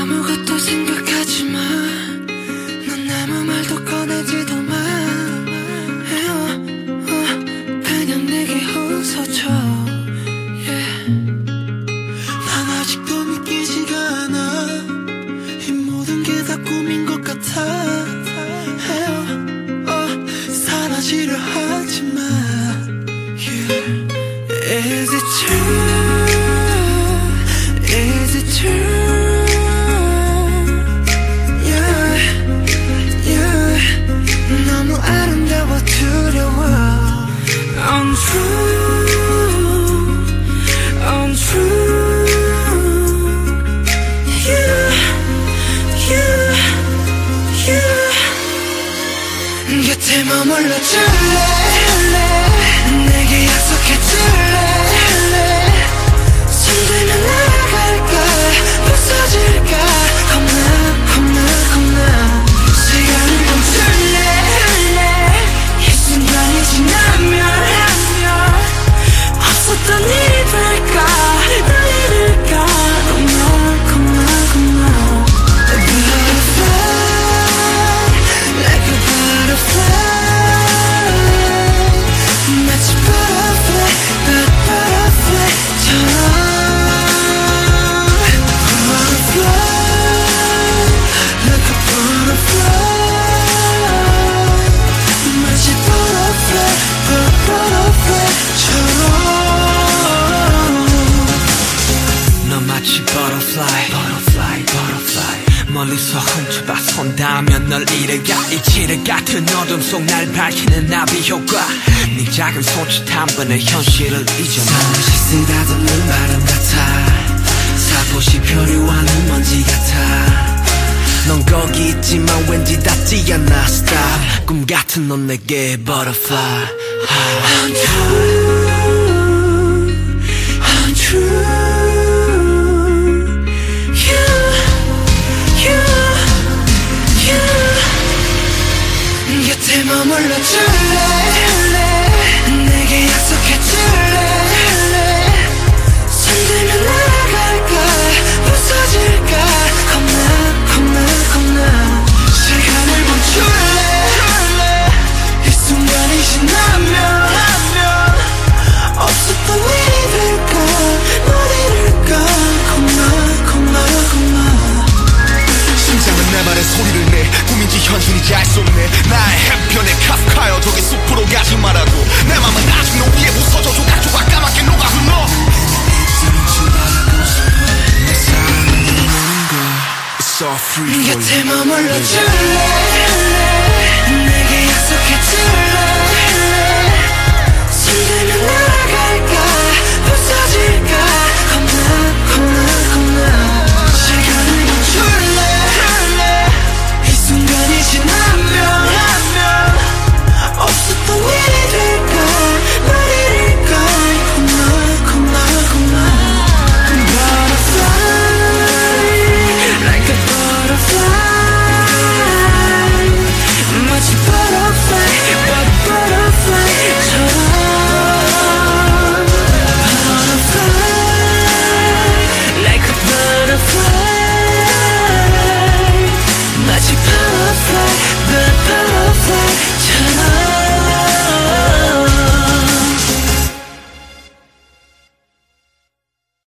아무것도 생각하지 마. 넌 아무 말도 꺼내지도 마. 어, 그냥 내게 웃어줘. 난 아직도 믿기지가 않아. 이 모든 게 다 꿈인 것 같아. 어, 사라지려 하지 마. Yeah. Is it true? 머물러 줄래? 마치 butterfly, butterfly, butterfly. 멀리서 훔쳐봐선 닿으면 널 잃어가 이치를 같은 어둠 속 날 밝히는 나비 효과. 네 작은 손짓 한 번에 현실을 잊어놔. 잠시 쓰다듬는 바람 같아. 살포시 표류하는 먼지 같아. 넌 거기 있지만 왠지 닿지 않아 Stop 꿈 같은 넌 내게 butterfly. 아. Untrue 머물러 줄래 It's all free for you 곁에 머물러 줄래